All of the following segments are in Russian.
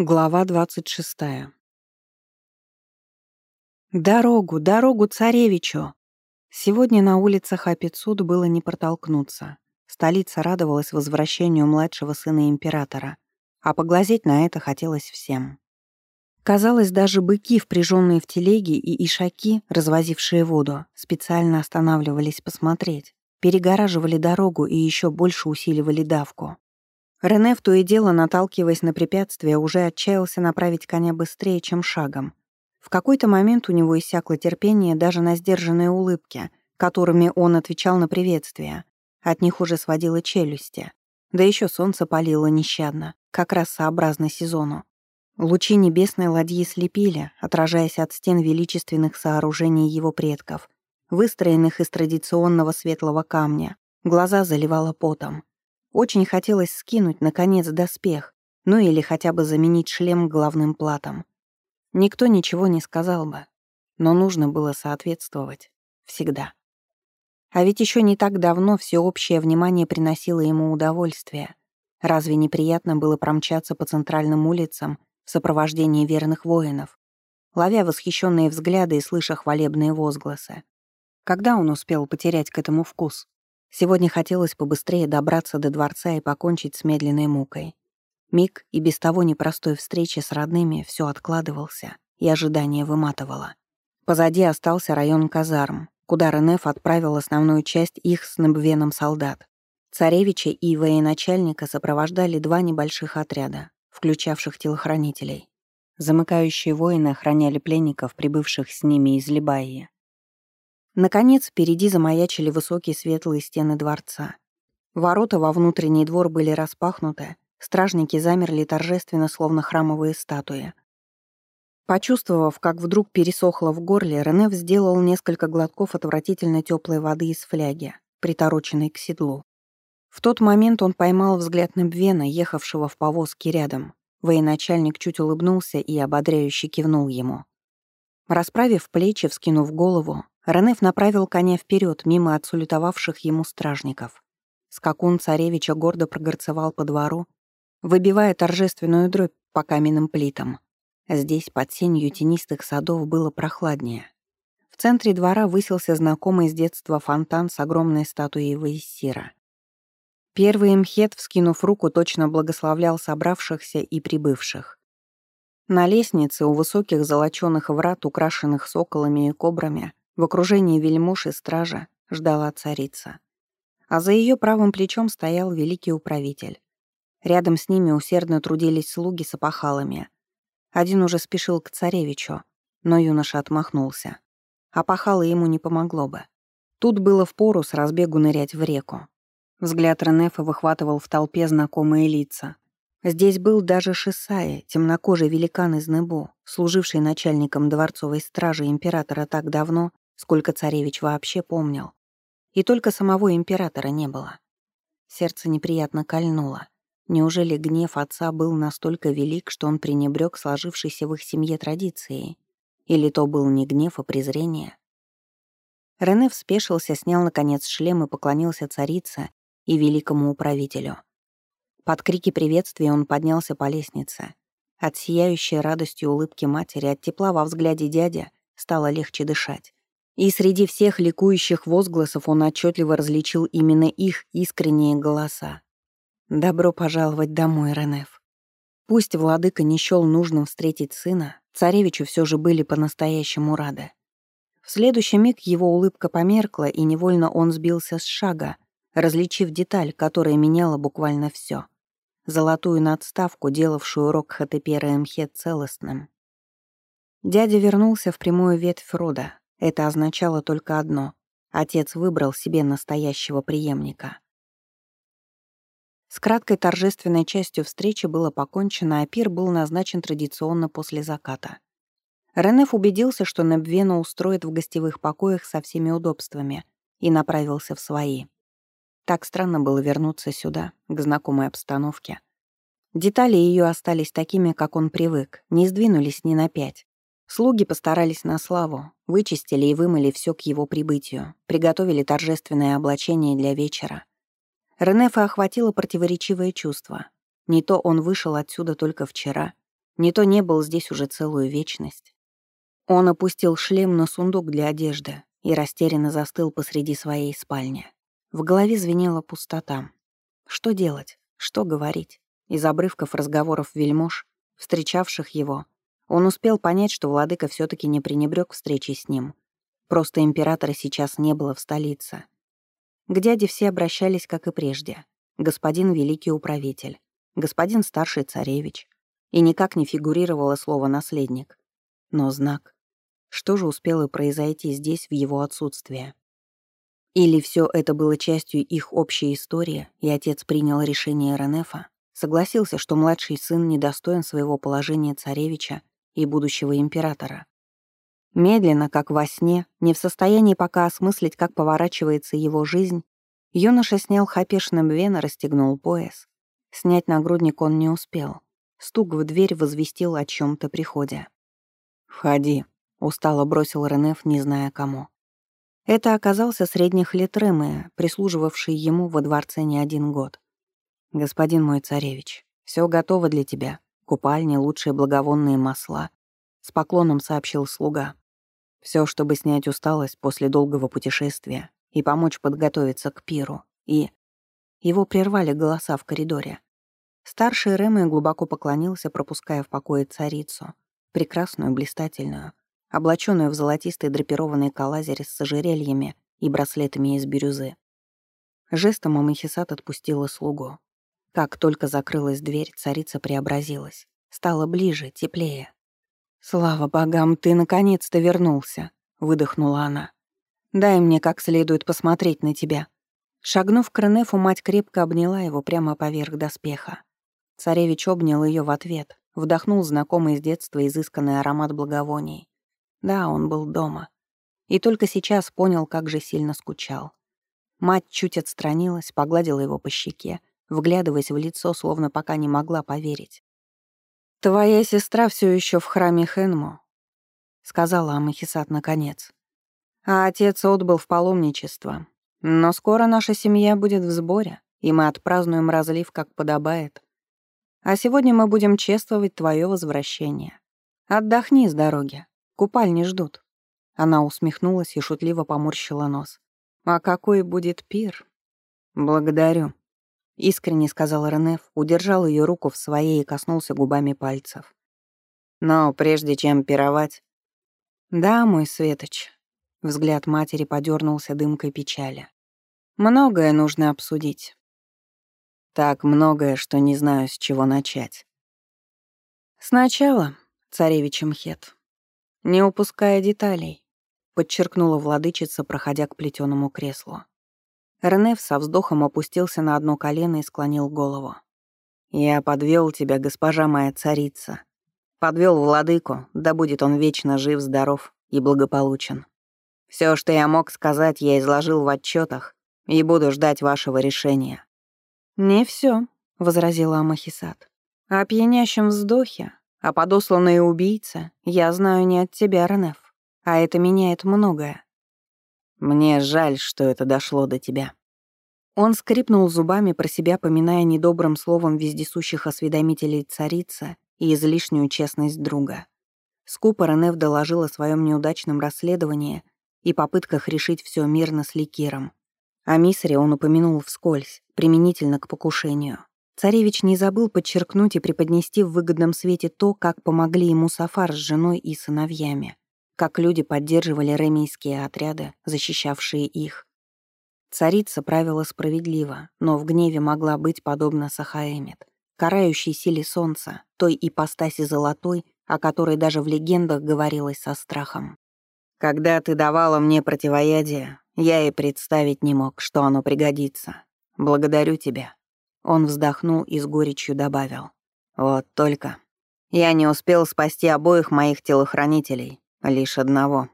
Глава двадцать шестая. «Дорогу, дорогу царевичу!» Сегодня на улицах Апицуд было не протолкнуться. Столица радовалась возвращению младшего сына императора, а поглазеть на это хотелось всем. Казалось, даже быки, впряженные в телеги, и ишаки, развозившие воду, специально останавливались посмотреть, перегораживали дорогу и еще больше усиливали давку. Рене в то и дело, наталкиваясь на препятствие, уже отчаялся направить коня быстрее, чем шагом. В какой-то момент у него иссякло терпение даже на сдержанные улыбки, которыми он отвечал на приветствие. От них уже сводило челюсти. Да еще солнце палило нещадно, как раз сообразно сезону. Лучи небесной ладьи слепили, отражаясь от стен величественных сооружений его предков, выстроенных из традиционного светлого камня. Глаза заливало потом. Очень хотелось скинуть, наконец, доспех, ну или хотя бы заменить шлем главным платом. Никто ничего не сказал бы, но нужно было соответствовать. Всегда. А ведь еще не так давно всеобщее внимание приносило ему удовольствие. Разве неприятно было промчаться по центральным улицам в сопровождении верных воинов, ловя восхищенные взгляды и слыша хвалебные возгласы? Когда он успел потерять к этому вкус? Сегодня хотелось побыстрее добраться до дворца и покончить с медленной мукой. Миг и без того непростой встречи с родными все откладывался, и ожидание выматывало. Позади остался район казарм, куда Ренеф отправил основную часть их с Небвеном солдат. Царевича и военачальника сопровождали два небольших отряда, включавших телохранителей. Замыкающие воины охраняли пленников, прибывших с ними из Либайи. Наконец, впереди замаячили высокие светлые стены дворца. Ворота во внутренний двор были распахнуты, стражники замерли торжественно, словно храмовые статуи. Почувствовав, как вдруг пересохло в горле, Ренев сделал несколько глотков отвратительно теплой воды из фляги, притороченной к седлу. В тот момент он поймал взгляд Небвена, ехавшего в повозке рядом. Военачальник чуть улыбнулся и ободряюще кивнул ему. Расправив плечи, вскинув голову, Ренеф направил коня вперед, мимо отсулютовавших ему стражников. Скакун царевича гордо прогорцевал по двору, выбивая торжественную дробь по каменным плитам. Здесь, под сенью тенистых садов, было прохладнее. В центре двора высился знакомый с детства фонтан с огромной статуей Ваесира. Первый мхет, вскинув руку, точно благословлял собравшихся и прибывших. На лестнице у высоких золочёных врат, украшенных соколами и кобрами, в окружении вельмож и стража ждала царица. А за ее правым плечом стоял великий управитель. Рядом с ними усердно трудились слуги с опахалами. Один уже спешил к царевичу, но юноша отмахнулся. Опахало ему не помогло бы. Тут было впору с разбегу нырять в реку. Взгляд Ренефа выхватывал в толпе знакомые лица. Здесь был даже Шисая, темнокожий великан из Небу, служивший начальником дворцовой стражи императора так давно, сколько царевич вообще помнил. И только самого императора не было. Сердце неприятно кольнуло. Неужели гнев отца был настолько велик, что он пренебрег сложившейся в их семье традицией? Или то был не гнев, а презрение? Рене вспешился, снял, наконец, шлем и поклонился царице и великому управителю. Под крики приветствия он поднялся по лестнице. От сияющей радостью улыбки матери, от тепла во взгляде дяди стало легче дышать. И среди всех ликующих возгласов он отчетливо различил именно их искренние голоса. «Добро пожаловать домой, Ренеф». Пусть владыка не счёл нужным встретить сына, царевичу все же были по-настоящему рады. В следующий миг его улыбка померкла, и невольно он сбился с шага, различив деталь, которая меняла буквально все. Золотую надставку, делавшую рог Хатепера Эмхет целостным. Дядя вернулся в прямую ветвь рода, это означало только одно — отец выбрал себе настоящего преемника. С краткой торжественной частью встречи было покончено, а пир был назначен традиционно после заката. Ренеф убедился, что Небвена устроит в гостевых покоях со всеми удобствами, и направился в свои. Так странно было вернуться сюда, к знакомой обстановке. Детали ее остались такими, как он привык, не сдвинулись ни на пять. Слуги постарались на славу, вычистили и вымыли все к его прибытию, приготовили торжественное облачение для вечера. Ренефа охватило противоречивое чувство. Не то он вышел отсюда только вчера, Не то не был здесь уже целую вечность. Он опустил шлем на сундук для одежды и растерянно застыл посреди своей спальни. В голове звенела пустота. Что делать? Что говорить? Из обрывков разговоров вельмож, встречавших его, он успел понять, что владыка все таки не пренебрег встречи с ним. Просто императора сейчас не было в столице. К дяде все обращались, как и прежде. Господин великий управитель, господин старший царевич. И никак не фигурировало слово «наследник». Но знак. Что же успело произойти здесь в его отсутствие? Или все это было частью их общей истории, и отец принял решение Ренефа, согласился, что младший сын недостоин своего положения царевича и будущего императора. Медленно, как во сне, не в состоянии пока осмыслить, как поворачивается его жизнь, юноша снял хапеш Вена, расстегнул пояс. Снять нагрудник он не успел. Стук в дверь возвестил о чем то приходе. «Входи», — устало бросил Ренеф, не зная кому. Это оказался средних лет Ремы, прислуживавший ему во дворце не один год. «Господин мой царевич, все готово для тебя купальни, лучшие благовонные масла. С поклоном сообщил слуга. Все, чтобы снять усталость после долгого путешествия и помочь подготовиться к пиру. И... Его прервали голоса в коридоре. Старший Рэмэ глубоко поклонился, пропуская в покое царицу, прекрасную, блистательную, облаченную в золотистый драпированный калазерь с ожерельями и браслетами из бирюзы. Жестом Амахисат отпустила слугу. Как только закрылась дверь, царица преобразилась. Стала ближе, теплее. «Слава богам, ты наконец-то вернулся», — выдохнула она. «Дай мне как следует посмотреть на тебя». Шагнув к Ренефу, мать крепко обняла его прямо поверх доспеха. Царевич обнял ее в ответ, вдохнул знакомый с детства изысканный аромат благовоний. Да, он был дома. И только сейчас понял, как же сильно скучал. Мать чуть отстранилась, погладила его по щеке, вглядываясь в лицо, словно пока не могла поверить. «Твоя сестра все еще в храме Хенму», — сказала Амахисат наконец. «А отец отбыл в паломничество. Но скоро наша семья будет в сборе, и мы отпразднуем разлив, как подобает. А сегодня мы будем чествовать твое возвращение. Отдохни с дороги, купальни ждут». Она усмехнулась и шутливо поморщила нос. «А какой будет пир?» «Благодарю», Искренне сказал Ренеф, удержал ее руку в своей и коснулся губами пальцев. Но прежде чем пировать... Да, мой Светоч. Взгляд матери подернулся дымкой печали. Многое нужно обсудить. Так многое, что не знаю, с чего начать. Сначала, царевич Мхет, не упуская деталей, подчеркнула владычица, проходя к плетеному креслу. Ренеф со вздохом опустился на одно колено и склонил голову. «Я подвел тебя, госпожа моя царица. Подвел владыку, да будет он вечно жив, здоров и благополучен. Все, что я мог сказать, я изложил в отчетах и буду ждать вашего решения». «Не все, возразила Амахисат. «О пьянящем вздохе, о подосланной убийце я знаю не от тебя, Ренеф, а это меняет многое. Мне жаль, что это дошло до тебя». Он скрипнул зубами, про себя поминая недобрым словом вездесущих осведомителей царица и излишнюю честность друга. Скупо Ренев доложил о своем неудачном расследовании и попытках решить все мирно с Ликиром. О Мисре он упомянул вскользь, применительно к покушению. Царевич не забыл подчеркнуть и преподнести в выгодном свете то, как помогли ему Сафар с женой и сыновьями как люди поддерживали ремейские отряды, защищавшие их. Царица правила справедливо, но в гневе могла быть подобна Сахаэмет, карающей силе солнца, той ипостаси золотой, о которой даже в легендах говорилось со страхом. «Когда ты давала мне противоядие, я и представить не мог, что оно пригодится. Благодарю тебя». Он вздохнул и с горечью добавил. «Вот только. Я не успел спасти обоих моих телохранителей, Лишь одного.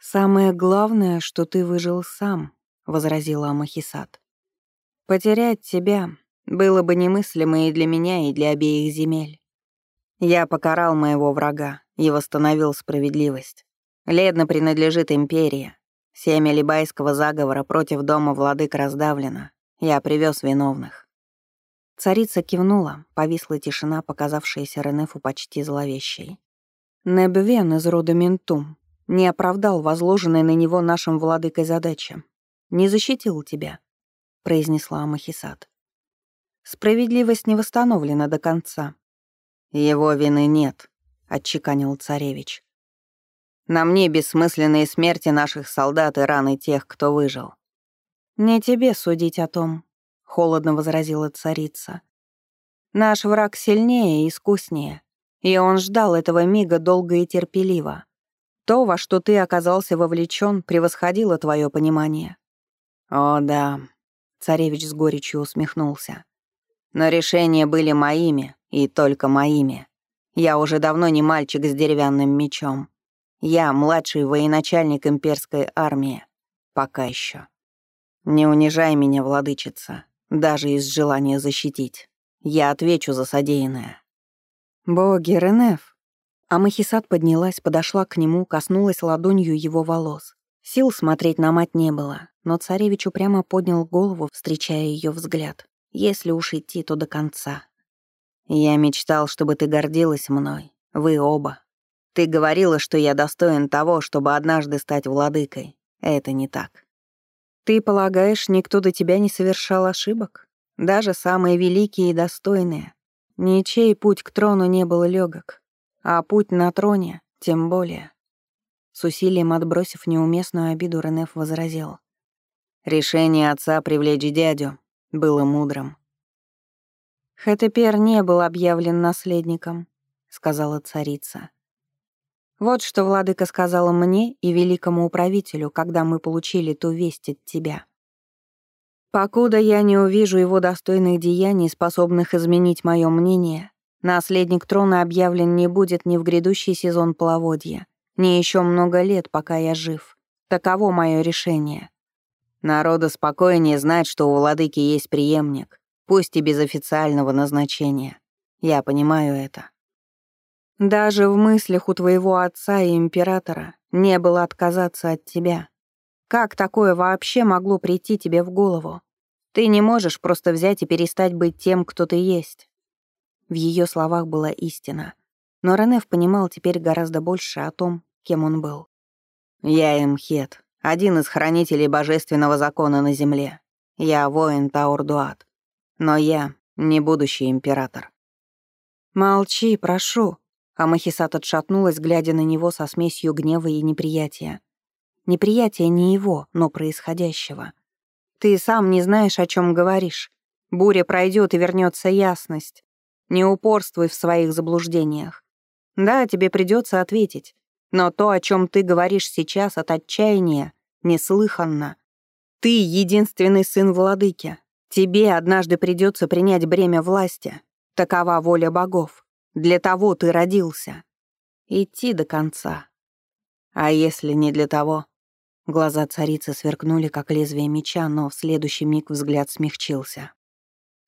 «Самое главное, что ты выжил сам», — возразила Амахисат. «Потерять тебя было бы немыслимо и для меня, и для обеих земель. Я покарал моего врага и восстановил справедливость. Ледно принадлежит империи. Семя либайского заговора против дома владык раздавлено. Я привез виновных. Царица кивнула, повисла тишина, показавшаяся Ренефу почти зловещей. Небвен из рода Ментум не оправдал возложенной на него нашим владыкой задачи. Не защитил тебя, произнесла Амахисат. Справедливость не восстановлена до конца. Его вины нет, отчеканил царевич. На мне бессмысленные смерти наших солдат и раны тех, кто выжил. Не тебе судить о том, холодно возразила царица. Наш враг сильнее и искуснее, и он ждал этого мига долго и терпеливо. То, во что ты оказался вовлечен, превосходило твое понимание. О, да, царевич с горечью усмехнулся. Но решения были моими, и только моими. Я уже давно не мальчик с деревянным мечом. Я младший военачальник имперской армии. Пока еще. Не унижай меня, владычица даже из желания защитить. Я отвечу за содеянное». «Боги, Ренеф!» Амахисат поднялась, подошла к нему, коснулась ладонью его волос. Сил смотреть на мать не было, но царевич упрямо поднял голову, встречая ее взгляд. «Если уж идти, то до конца». «Я мечтал, чтобы ты гордилась мной. Вы оба. Ты говорила, что я достоин того, чтобы однажды стать владыкой. Это не так. Ты полагаешь, никто до тебя не совершал ошибок? Даже самые великие и достойные. Ничей путь к трону не был легок, а путь на троне тем более. С усилием отбросив неуместную обиду, Ренеф возразил. Решение отца привлечь дядю было мудрым. «Хэтепер не был объявлен наследником», — сказала царица. Вот что владыка сказала мне и великому управителю, когда мы получили ту весть от тебя. Покуда я не увижу его достойных деяний, способных изменить мое мнение, наследник трона объявлен не будет ни в грядущий сезон половодья, ни еще много лет, пока я жив. Таково мое решение. Народу спокойнее знать, что у владыки есть преемник, пусть и без официального назначения. Я понимаю это. Даже в мыслях у твоего отца и императора не было отказаться от тебя. Как такое вообще могло прийти тебе в голову? Ты не можешь просто взять и перестать быть тем, кто ты есть. В ее словах была истина. Но Ренеф понимал теперь гораздо больше о том, кем он был. «Я Эмхет, один из хранителей божественного закона на земле. Я воин Таурдуат. Но я не будущий император». «Молчи, прошу», а Махисат отшатнулась, глядя на него со смесью гнева и неприятия. Неприятие не его, но происходящего. Ты сам не знаешь, о чем говоришь. Буря пройдет и вернется ясность. Не упорствуй в своих заблуждениях. Да, тебе придется ответить. Но то, о чем ты говоришь сейчас от отчаяния, неслыханно. Ты единственный сын владыки. Тебе однажды придется принять бремя власти. Такова воля богов. Для того ты родился. Идти до конца. А если не для того? Глаза царицы сверкнули, как лезвие меча, но в следующий миг взгляд смягчился.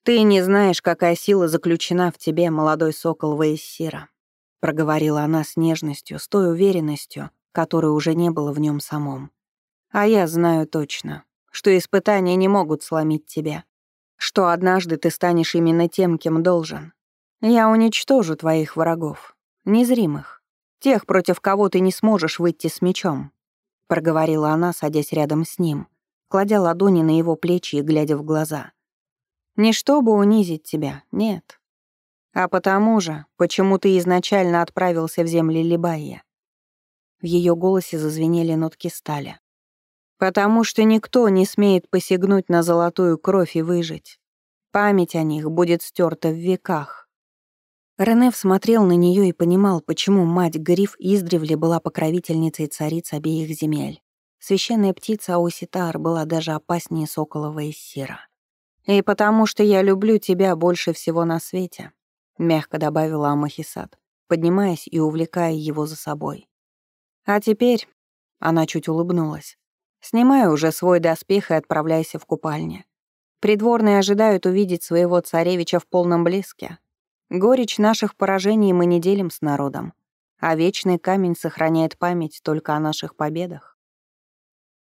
«Ты не знаешь, какая сила заключена в тебе, молодой сокол Ваессира», проговорила она с нежностью, с той уверенностью, которой уже не было в нем самом. «А я знаю точно, что испытания не могут сломить тебя, что однажды ты станешь именно тем, кем должен, я уничтожу твоих врагов, незримых, тех, против кого ты не сможешь выйти с мечом», — проговорила она, садясь рядом с ним, кладя ладони на его плечи и глядя в глаза. «Не чтобы унизить тебя, нет. А потому же, почему ты изначально отправился в земли Либайя?» В ее голосе зазвенели нотки стали. «Потому что никто не смеет посягнуть на золотую кровь и выжить. Память о них будет стерта в веках. Ренеф смотрел на нее и понимал, почему мать Гриф издревле была покровительницей цариц обеих земель. Священная птица Ауситар была даже опаснее соколова Иссира. «И потому что я люблю тебя больше всего на свете», — мягко добавила Амахисат, поднимаясь и увлекая его за собой. «А теперь...» — она чуть улыбнулась. «Снимай уже свой доспех и отправляйся в купальню. Придворные ожидают увидеть своего царевича в полном блеске, Горечь наших поражений мы не делим с народом, а вечный камень сохраняет память только о наших победах.